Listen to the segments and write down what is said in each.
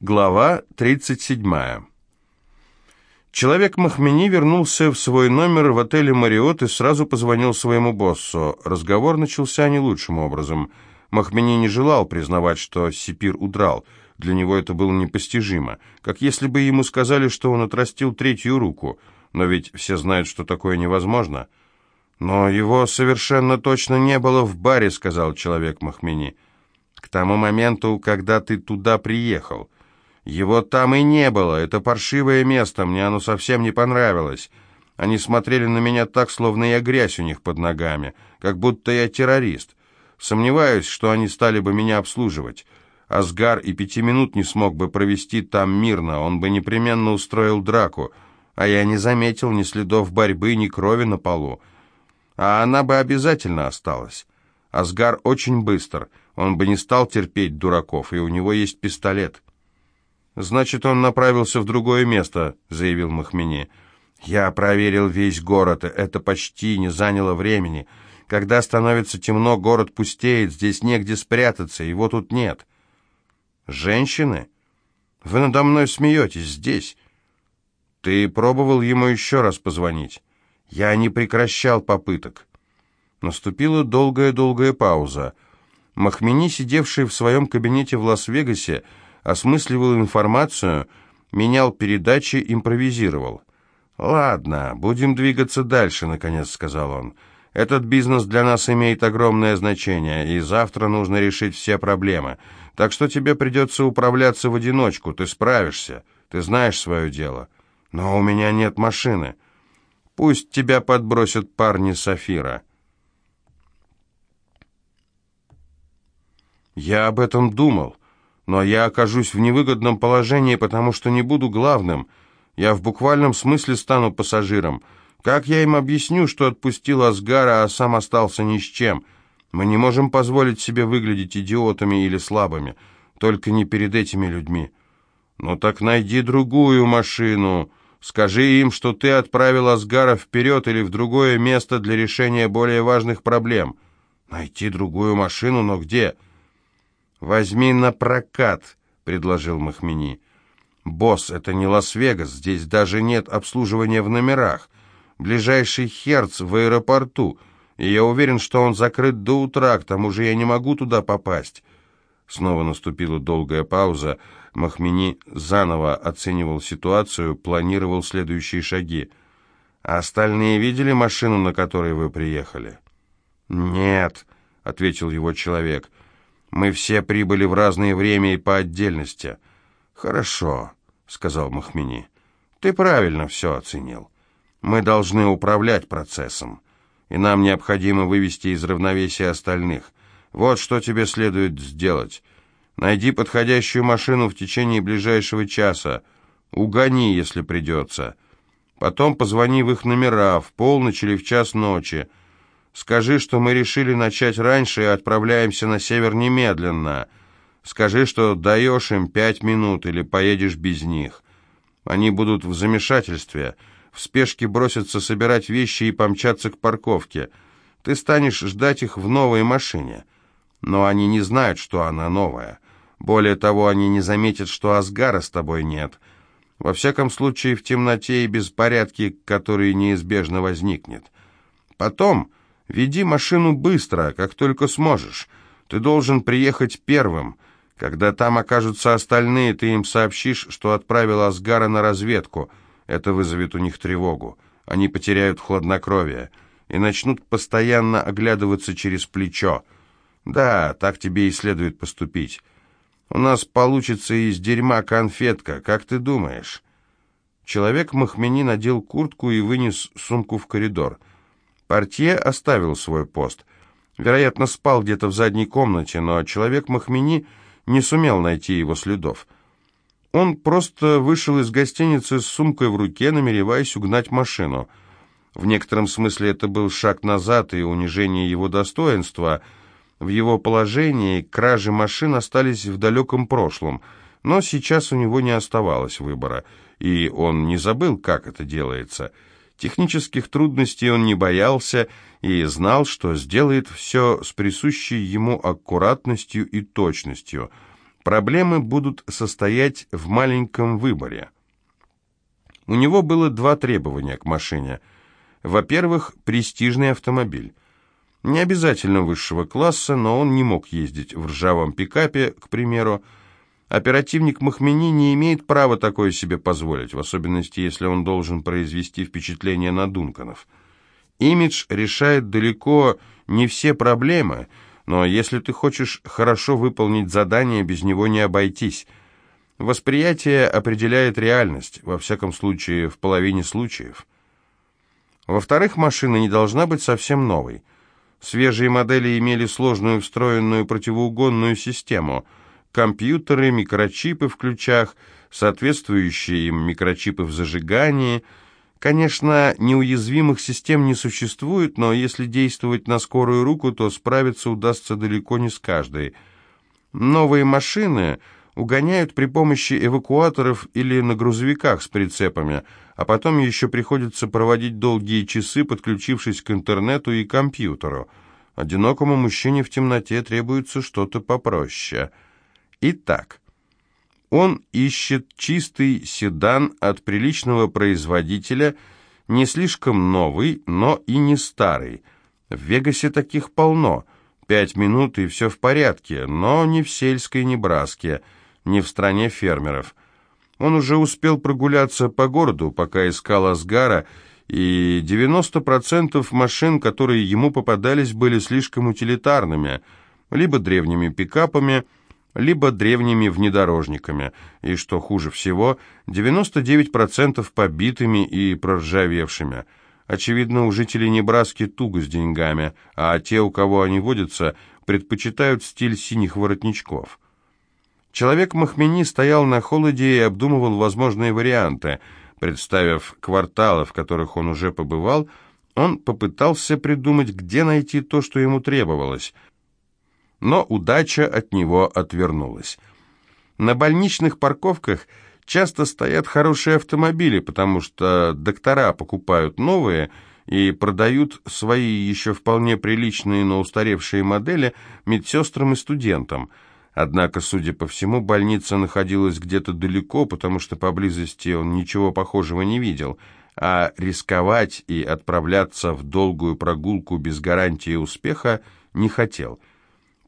Глава 37. Человек Махмени вернулся в свой номер в отеле «Мариот» и сразу позвонил своему боссу. Разговор начался не лучшим образом. Махмени не желал признавать, что Сипир удрал. Для него это было непостижимо. Как если бы ему сказали, что он отрастил третью руку. Но ведь все знают, что такое невозможно. «Но его совершенно точно не было в баре», — сказал человек Махмени. «К тому моменту, когда ты туда приехал». Его там и не было. Это паршивое место, мне оно совсем не понравилось. Они смотрели на меня так, словно я грязь у них под ногами, как будто я террорист. Сомневаюсь, что они стали бы меня обслуживать. Асгар и пяти минут не смог бы провести там мирно, он бы непременно устроил драку, а я не заметил ни следов борьбы, ни крови на полу. А она бы обязательно осталась. Асгар очень быстр, он бы не стал терпеть дураков, и у него есть пистолет». «Значит, он направился в другое место», — заявил Махмени. «Я проверил весь город, это почти не заняло времени. Когда становится темно, город пустеет, здесь негде спрятаться, его тут нет». «Женщины? Вы надо мной смеетесь здесь». «Ты пробовал ему еще раз позвонить?» «Я не прекращал попыток». Наступила долгая-долгая пауза. Махмени, сидевший в своем кабинете в Лас-Вегасе, осмысливал информацию, менял передачи, импровизировал. «Ладно, будем двигаться дальше», — наконец сказал он. «Этот бизнес для нас имеет огромное значение, и завтра нужно решить все проблемы. Так что тебе придется управляться в одиночку, ты справишься, ты знаешь свое дело. Но у меня нет машины. Пусть тебя подбросят парни Сафира». «Я об этом думал». Но я окажусь в невыгодном положении, потому что не буду главным. Я в буквальном смысле стану пассажиром. Как я им объясню, что отпустил Асгара, а сам остался ни с чем? Мы не можем позволить себе выглядеть идиотами или слабыми. Только не перед этими людьми. Ну так найди другую машину. Скажи им, что ты отправил Асгара вперед или в другое место для решения более важных проблем. Найти другую машину, но где?» «Возьми на прокат», — предложил Махмени. «Босс, это не Лас-Вегас, здесь даже нет обслуживания в номерах. Ближайший Херц в аэропорту, и я уверен, что он закрыт до утра, к тому же я не могу туда попасть». Снова наступила долгая пауза. Махмени заново оценивал ситуацию, планировал следующие шаги. «А остальные видели машину, на которой вы приехали?» «Нет», — ответил его человек, — мы все прибыли в разное время и по отдельности. Хорошо, сказал Махмени. Ты правильно все оценил. Мы должны управлять процессом, и нам необходимо вывести из равновесия остальных. Вот что тебе следует сделать. Найди подходящую машину в течение ближайшего часа. Угони, если придется. Потом позвони в их номера в полночь или в час ночи. Скажи, что мы решили начать раньше и отправляемся на север немедленно. Скажи, что даешь им пять минут или поедешь без них. Они будут в замешательстве, в спешке бросятся собирать вещи и помчаться к парковке. Ты станешь ждать их в новой машине. Но они не знают, что она новая. Более того, они не заметят, что Асгара с тобой нет. Во всяком случае, в темноте и беспорядке, который неизбежно возникнет. Потом Веди машину быстро, как только сможешь. Ты должен приехать первым. Когда там окажутся остальные, ты им сообщишь, что отправил Асгара на разведку. Это вызовет у них тревогу. Они потеряют хладнокровие и начнут постоянно оглядываться через плечо. Да, так тебе и следует поступить. У нас получится из дерьма конфетка, как ты думаешь?» Человек Махмени надел куртку и вынес сумку в коридор. Портье оставил свой пост. Вероятно, спал где-то в задней комнате, но человек Махмени не сумел найти его следов. Он просто вышел из гостиницы с сумкой в руке, намереваясь угнать машину. В некотором смысле это был шаг назад и унижение его достоинства. В его положении кражи машин остались в далеком прошлом, но сейчас у него не оставалось выбора, и он не забыл, как это делается – Технических трудностей он не боялся и знал, что сделает все с присущей ему аккуратностью и точностью. Проблемы будут состоять в маленьком выборе. У него было два требования к машине. Во-первых, престижный автомобиль. Не обязательно высшего класса, но он не мог ездить в ржавом пикапе, к примеру. Оперативник Махмени не имеет права такое себе позволить, в особенности, если он должен произвести впечатление на Дунканов. Имидж решает далеко не все проблемы, но если ты хочешь хорошо выполнить задание, без него не обойтись. Восприятие определяет реальность, во всяком случае, в половине случаев. Во-вторых, машина не должна быть совсем новой. Свежие модели имели сложную встроенную противоугонную систему, компьютеры, микрочипы в ключах, соответствующие им микрочипы в зажигании – Конечно, неуязвимых систем не существует, но если действовать на скорую руку, то справиться удастся далеко не с каждой. Новые машины угоняют при помощи эвакуаторов или на грузовиках с прицепами, а потом еще приходится проводить долгие часы, подключившись к интернету и компьютеру. Одинокому мужчине в темноте требуется что-то попроще. Итак... Он ищет чистый седан от приличного производителя, не слишком новый, но и не старый. В Вегасе таких полно. Пять минут и все в порядке, но не в сельской Небраске, не в стране фермеров. Он уже успел прогуляться по городу, пока искал Асгара, и 90% машин, которые ему попадались, были слишком утилитарными, либо древними пикапами, либо древними внедорожниками, и, что хуже всего, 99% побитыми и проржавевшими. Очевидно, у жителей Небраски туго с деньгами, а те, у кого они водятся, предпочитают стиль синих воротничков. Человек Махмени стоял на холоде и обдумывал возможные варианты. Представив кварталы, в которых он уже побывал, он попытался придумать, где найти то, что ему требовалось – но удача от него отвернулась. На больничных парковках часто стоят хорошие автомобили, потому что доктора покупают новые и продают свои еще вполне приличные, но устаревшие модели медсестрам и студентам. Однако, судя по всему, больница находилась где-то далеко, потому что поблизости он ничего похожего не видел, а рисковать и отправляться в долгую прогулку без гарантии успеха не хотел –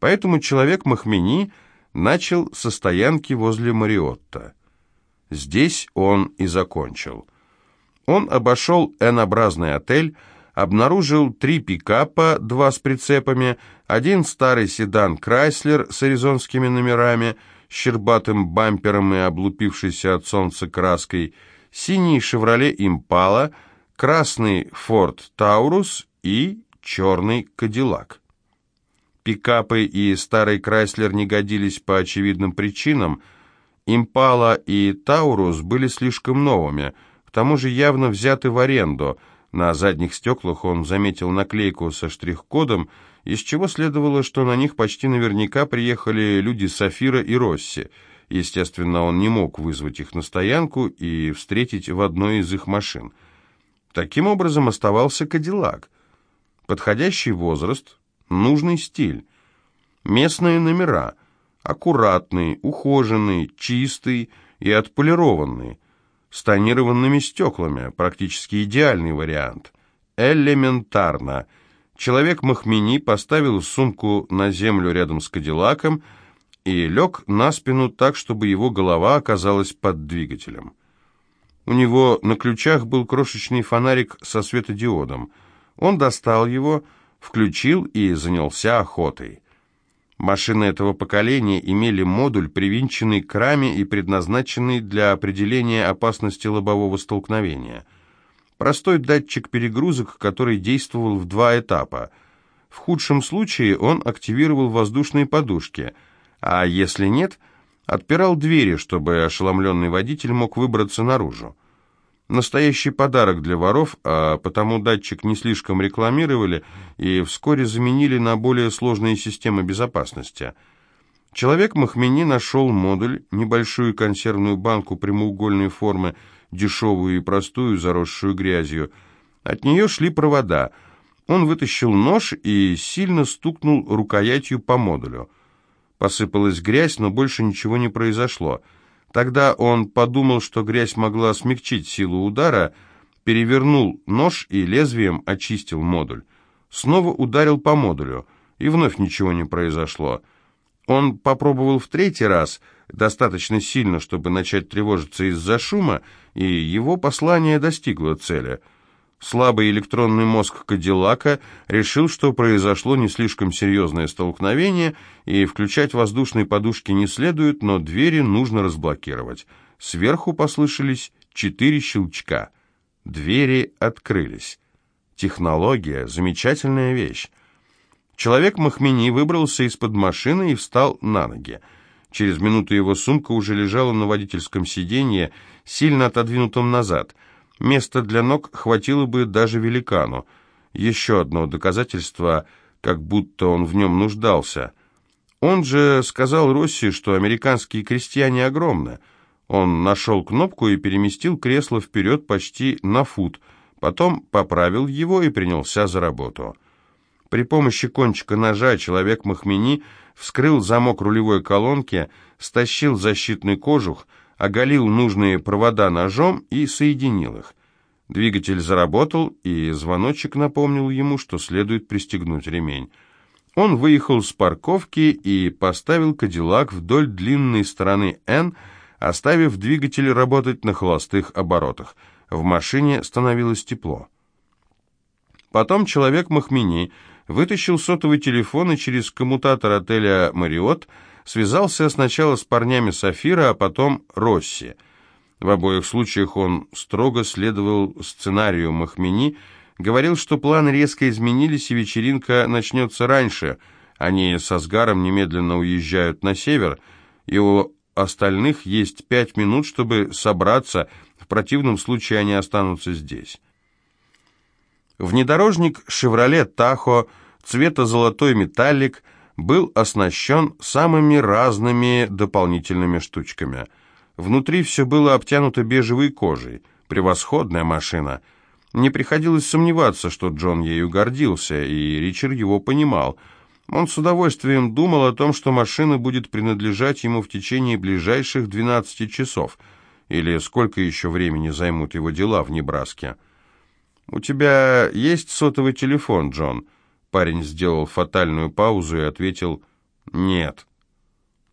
Поэтому человек Махмени начал со стоянки возле Мариотта. Здесь он и закончил. Он обошел N-образный отель, обнаружил три пикапа, два с прицепами, один старый седан «Крайслер» с аризонскими номерами, щербатым бампером и облупившейся от солнца краской, синий «Шевроле Импала», красный «Форд Таурус» и черный «Кадиллак». Пикапы и старый Крайслер не годились по очевидным причинам. Импала и Таурус были слишком новыми, к тому же явно взяты в аренду. На задних стеклах он заметил наклейку со штрих-кодом, из чего следовало, что на них почти наверняка приехали люди Сафира и Росси. Естественно, он не мог вызвать их на стоянку и встретить в одной из их машин. Таким образом оставался Кадиллак. Подходящий возраст, нужный стиль. Местные номера. Аккуратный, ухоженный, чистый и отполированный. С тонированными стеклами. Практически идеальный вариант. Элементарно. Человек Махмени поставил сумку на землю рядом с Кадиллаком и лег на спину так, чтобы его голова оказалась под двигателем. У него на ключах был крошечный фонарик со светодиодом. Он достал его включил и занялся охотой. Машины этого поколения имели модуль, привинченный к раме и предназначенный для определения опасности лобового столкновения. Простой датчик перегрузок, который действовал в два этапа. В худшем случае он активировал воздушные подушки, а если нет, отпирал двери, чтобы ошеломленный водитель мог выбраться наружу. Настоящий подарок для воров, а потому датчик не слишком рекламировали и вскоре заменили на более сложные системы безопасности. Человек Махмени нашел модуль, небольшую консервную банку прямоугольной формы, дешевую и простую, заросшую грязью. От нее шли провода. Он вытащил нож и сильно стукнул рукоятью по модулю. Посыпалась грязь, но больше ничего не произошло. Тогда он подумал, что грязь могла смягчить силу удара, перевернул нож и лезвием очистил модуль. Снова ударил по модулю, и вновь ничего не произошло. Он попробовал в третий раз, достаточно сильно, чтобы начать тревожиться из-за шума, и его послание достигло цели. Слабый электронный мозг Кадиллака решил, что произошло не слишком серьезное столкновение, и включать воздушные подушки не следует, но двери нужно разблокировать. Сверху послышались четыре щелчка. Двери открылись. Технология — замечательная вещь. Человек Махмени выбрался из-под машины и встал на ноги. Через минуту его сумка уже лежала на водительском сиденье, сильно отодвинутом назад. Места для ног хватило бы даже великану. Еще одно доказательство, как будто он в нем нуждался. Он же сказал Росси, что американские крестьяне огромны. Он нашел кнопку и переместил кресло вперед почти на фут, потом поправил его и принялся за работу. При помощи кончика ножа человек Махмени вскрыл замок рулевой колонки, стащил защитный кожух, оголил нужные провода ножом и соединил их. Двигатель заработал, и звоночек напомнил ему, что следует пристегнуть ремень. Он выехал с парковки и поставил Кадиллак вдоль длинной стороны «Н», оставив двигатель работать на холостых оборотах. В машине становилось тепло. Потом человек Махмени вытащил сотовый телефон и через коммутатор отеля «Мариот» связался сначала с парнями Сафира, а потом Росси. В обоих случаях он строго следовал сценарию Махмени, говорил, что планы резко изменились и вечеринка начнется раньше. Они со Сгаром немедленно уезжают на север, и у остальных есть пять минут, чтобы собраться, в противном случае они останутся здесь. Внедорожник «Шевроле Тахо» цвета золотой металлик был оснащен самыми разными дополнительными штучками. Внутри все было обтянуто бежевой кожей. Превосходная машина. Не приходилось сомневаться, что Джон ею гордился, и Ричард его понимал. Он с удовольствием думал о том, что машина будет принадлежать ему в течение ближайших 12 часов, или сколько еще времени займут его дела в Небраске. «У тебя есть сотовый телефон, Джон?» Парень сделал фатальную паузу и ответил «Нет».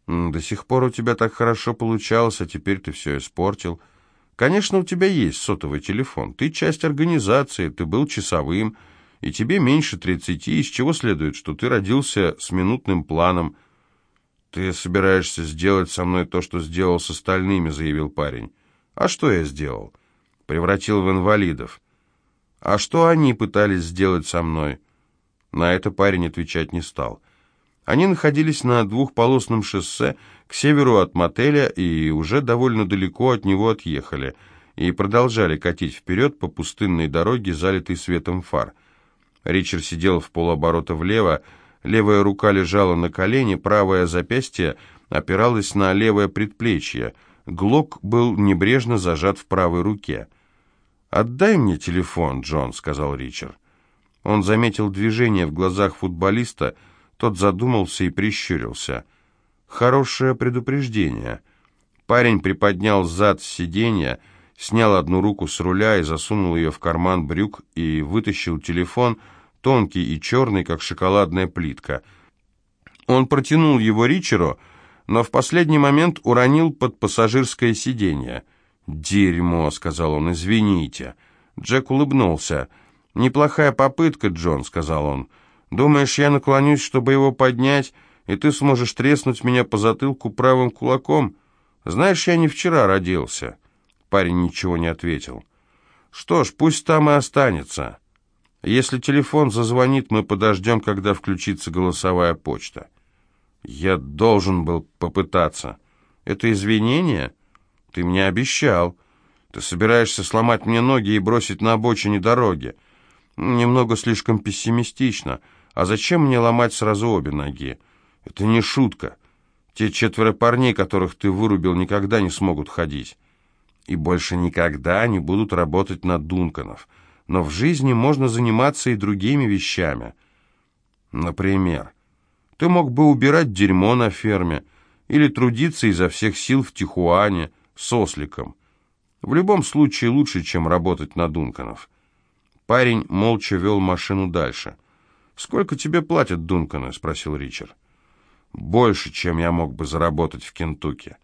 «До сих пор у тебя так хорошо получалось, а теперь ты все испортил. Конечно, у тебя есть сотовый телефон. Ты часть организации, ты был часовым, и тебе меньше тридцати, из чего следует, что ты родился с минутным планом». «Ты собираешься сделать со мной то, что сделал с остальными», — заявил парень. «А что я сделал?» «Превратил в инвалидов». А что они пытались сделать со мной? На это парень отвечать не стал. Они находились на двухполосном шоссе к северу от мотеля и уже довольно далеко от него отъехали, и продолжали катить вперед по пустынной дороге, залитой светом фар. Ричард сидел в полоборота влево, левая рука лежала на колене, правое запястье опиралось на левое предплечье. Глок был небрежно зажат в правой руке. «Отдай мне телефон, Джон», — сказал Ричард. Он заметил движение в глазах футболиста, тот задумался и прищурился. «Хорошее предупреждение». Парень приподнял зад сиденья, снял одну руку с руля и засунул ее в карман брюк и вытащил телефон, тонкий и черный, как шоколадная плитка. Он протянул его Ричеру, но в последний момент уронил под пассажирское сиденье — «Дерьмо», — сказал он, — «извините». Джек улыбнулся. «Неплохая попытка, Джон», — сказал он. «Думаешь, я наклонюсь, чтобы его поднять, и ты сможешь треснуть меня по затылку правым кулаком? Знаешь, я не вчера родился». Парень ничего не ответил. «Что ж, пусть там и останется. Если телефон зазвонит, мы подождем, когда включится голосовая почта». «Я должен был попытаться. Это извинение?» Ты мне обещал. Ты собираешься сломать мне ноги и бросить на обочине дороги. Немного слишком пессимистично. А зачем мне ломать сразу обе ноги? Это не шутка. Те четверо парней, которых ты вырубил, никогда не смогут ходить. И больше никогда не будут работать на Дунканов. Но в жизни можно заниматься и другими вещами. Например, Ты мог бы убирать дерьмо на ферме или трудиться изо всех сил в Тихуане с осликом. В любом случае лучше, чем работать на Дунканов. Парень молча вел машину дальше. «Сколько тебе платят Дунканы?» — спросил Ричард. «Больше, чем я мог бы заработать в Кентукки».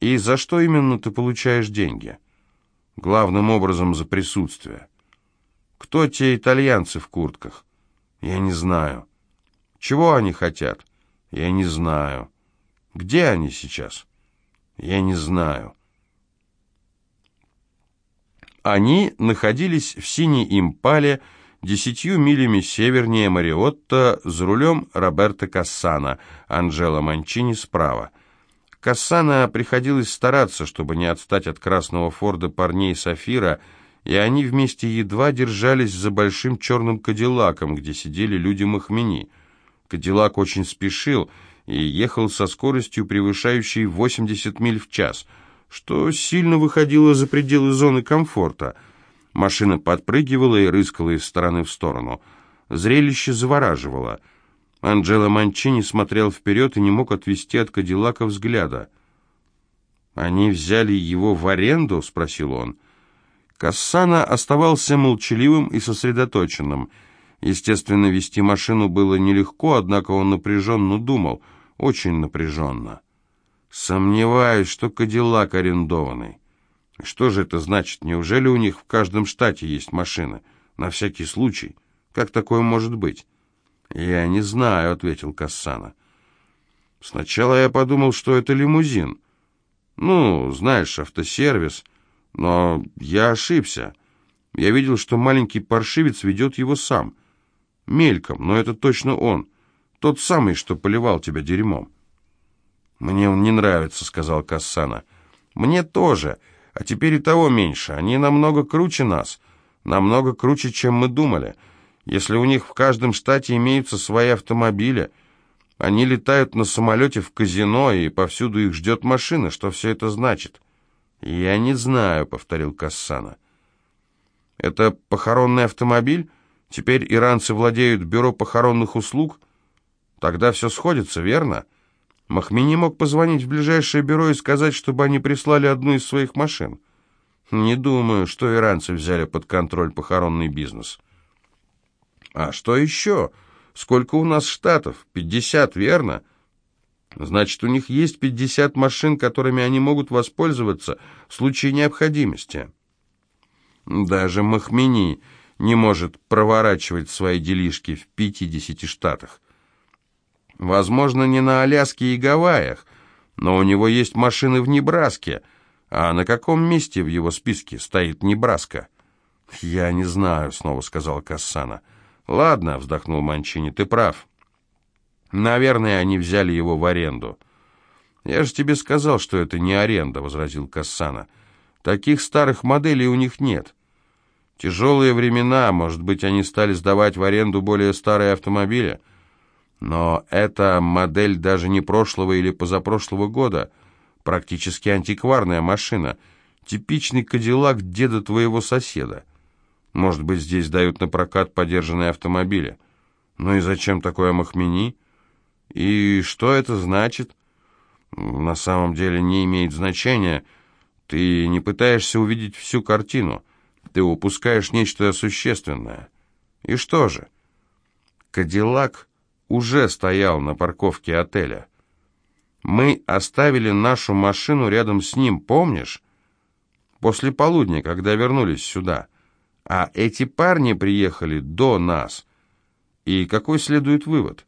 «И за что именно ты получаешь деньги?» «Главным образом за присутствие». «Кто те итальянцы в куртках?» «Я не знаю». «Чего они хотят?» «Я не знаю». «Где они сейчас?» «Я не знаю». Они находились в синей импале, десятью милями севернее Мариотта, за рулем Роберто Кассана, Анджело Манчини справа. Кассана приходилось стараться, чтобы не отстать от красного форда парней Сафира, и они вместе едва держались за большим черным кадиллаком, где сидели люди Махмени. Кадиллак очень спешил и ехал со скоростью, превышающей 80 миль в час – что сильно выходило за пределы зоны комфорта. Машина подпрыгивала и рыскала из стороны в сторону. Зрелище завораживало. Анджело Манчини смотрел вперед и не мог отвести от Кадиллака взгляда. «Они взяли его в аренду?» — спросил он. Кассана оставался молчаливым и сосредоточенным. Естественно, вести машину было нелегко, однако он напряженно думал, очень напряженно. Сомневаюсь, что Кадиллак арендованный. Что же это значит? Неужели у них в каждом штате есть машины? На всякий случай. Как такое может быть? Я не знаю, ответил Кассана. Сначала я подумал, что это лимузин. Ну, знаешь, автосервис. Но я ошибся. Я видел, что маленький паршивец ведет его сам. Мельком, но это точно он. Тот самый, что поливал тебя дерьмом. «Мне он не нравится», — сказал Кассана. «Мне тоже. А теперь и того меньше. Они намного круче нас. Намного круче, чем мы думали. Если у них в каждом штате имеются свои автомобили, они летают на самолете в казино, и повсюду их ждет машина. Что все это значит?» «Я не знаю», — повторил Кассана. «Это похоронный автомобиль? Теперь иранцы владеют бюро похоронных услуг? Тогда все сходится, верно?» Махмени мог позвонить в ближайшее бюро и сказать, чтобы они прислали одну из своих машин. Не думаю, что иранцы взяли под контроль похоронный бизнес. А что еще? Сколько у нас штатов? Пятьдесят, верно? Значит, у них есть пятьдесят машин, которыми они могут воспользоваться в случае необходимости. Даже Махмени не может проворачивать свои делишки в пятидесяти штатах. Возможно, не на Аляске и Гавайях, но у него есть машины в Небраске. А на каком месте в его списке стоит Небраска? «Я не знаю», — снова сказал Кассана. «Ладно», — вздохнул Манчини, — «ты прав. Наверное, они взяли его в аренду». «Я же тебе сказал, что это не аренда», — возразил Кассана. «Таких старых моделей у них нет. Тяжелые времена, может быть, они стали сдавать в аренду более старые автомобили». Но эта модель даже не прошлого или позапрошлого года, практически антикварная машина, типичный кадиллак деда твоего соседа. Может быть, здесь дают на прокат подержанные автомобили. Ну и зачем такое Махмени? И что это значит? На самом деле не имеет значения. Ты не пытаешься увидеть всю картину. Ты упускаешь нечто существенное. И что же? Кадиллак уже стоял на парковке отеля. Мы оставили нашу машину рядом с ним, помнишь? После полудня, когда вернулись сюда. А эти парни приехали до нас. И какой следует вывод?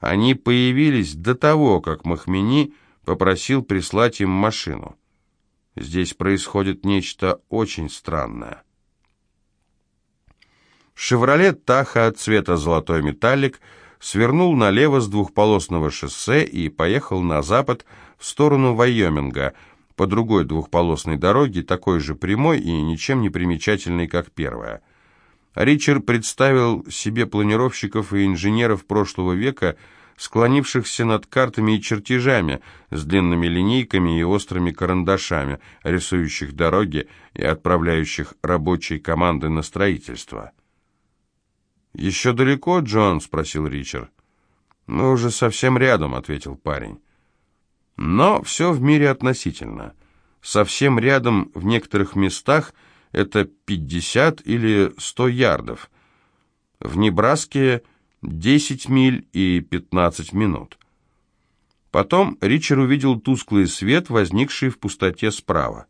Они появились до того, как Махмени попросил прислать им машину. Здесь происходит нечто очень странное. «Шевроле Таха» цвета золотой металлик – свернул налево с двухполосного шоссе и поехал на запад в сторону Вайоминга, по другой двухполосной дороге, такой же прямой и ничем не примечательной, как первая. Ричард представил себе планировщиков и инженеров прошлого века, склонившихся над картами и чертежами, с длинными линейками и острыми карандашами, рисующих дороги и отправляющих рабочие команды на строительство. «Еще далеко, Джон?» — спросил Ричард. «Мы уже совсем рядом», — ответил парень. Но все в мире относительно. Совсем рядом в некоторых местах это 50 или 100 ярдов. В Небраске 10 миль и 15 минут. Потом Ричард увидел тусклый свет, возникший в пустоте справа.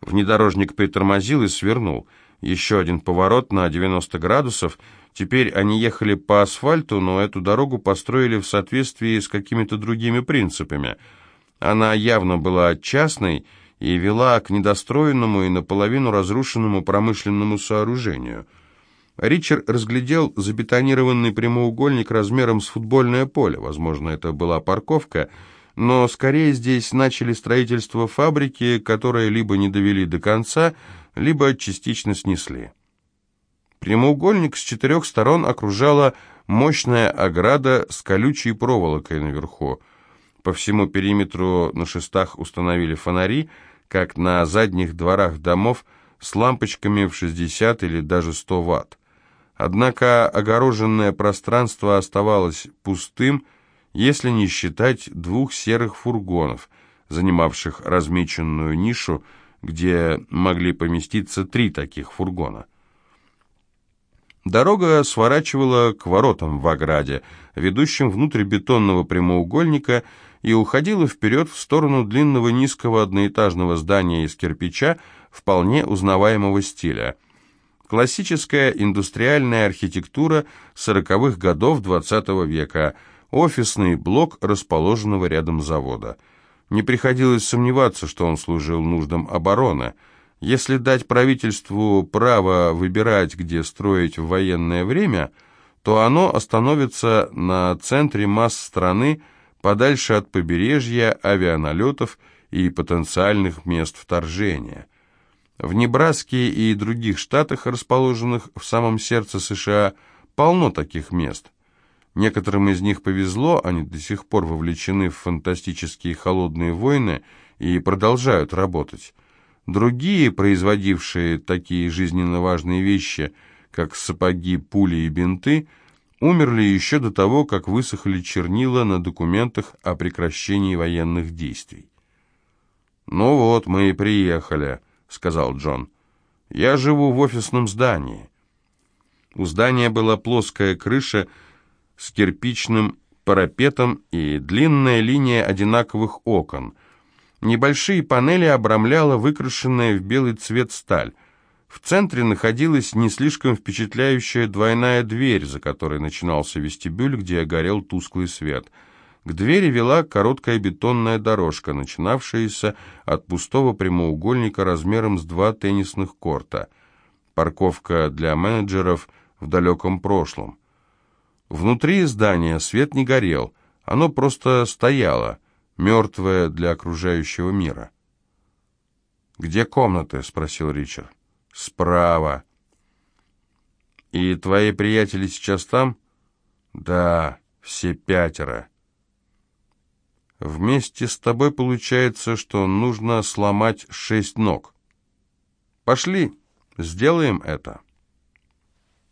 Внедорожник притормозил и свернул. Еще один поворот на 90 градусов. Теперь они ехали по асфальту, но эту дорогу построили в соответствии с какими-то другими принципами. Она явно была частной и вела к недостроенному и наполовину разрушенному промышленному сооружению – Ричард разглядел забетонированный прямоугольник размером с футбольное поле. Возможно, это была парковка, но скорее здесь начали строительство фабрики, которое либо не довели до конца, либо частично снесли. Прямоугольник с четырех сторон окружала мощная ограда с колючей проволокой наверху. По всему периметру на шестах установили фонари, как на задних дворах домов, с лампочками в 60 или даже 100 ватт. Однако огороженное пространство оставалось пустым, если не считать двух серых фургонов, занимавших размеченную нишу, где могли поместиться три таких фургона. Дорога сворачивала к воротам в ограде, ведущим внутрь бетонного прямоугольника, и уходила вперед в сторону длинного низкого одноэтажного здания из кирпича вполне узнаваемого стиля – Классическая индустриальная архитектура сороковых годов XX века, офисный блок расположенного рядом завода. Не приходилось сомневаться, что он служил нуждам обороны. Если дать правительству право выбирать, где строить в военное время, то оно остановится на центре масс страны, подальше от побережья, авианалетов и потенциальных мест вторжения – в Небраске и других штатах, расположенных в самом сердце США, полно таких мест. Некоторым из них повезло, они до сих пор вовлечены в фантастические холодные войны и продолжают работать. Другие, производившие такие жизненно важные вещи, как сапоги, пули и бинты, умерли еще до того, как высохли чернила на документах о прекращении военных действий. «Ну вот, мы и приехали», — сказал Джон. «Я живу в офисном здании». У здания была плоская крыша с кирпичным парапетом и длинная линия одинаковых окон. Небольшие панели обрамляла выкрашенная в белый цвет сталь. В центре находилась не слишком впечатляющая двойная дверь, за которой начинался вестибюль, где горел тусклый свет — к двери вела короткая бетонная дорожка, начинавшаяся от пустого прямоугольника размером с два теннисных корта. Парковка для менеджеров в далеком прошлом. Внутри здания свет не горел, оно просто стояло, мертвое для окружающего мира. «Где комнаты?» — спросил Ричард. «Справа». «И твои приятели сейчас там?» «Да, все пятеро». Вместе с тобой получается, что нужно сломать шесть ног. Пошли, сделаем это.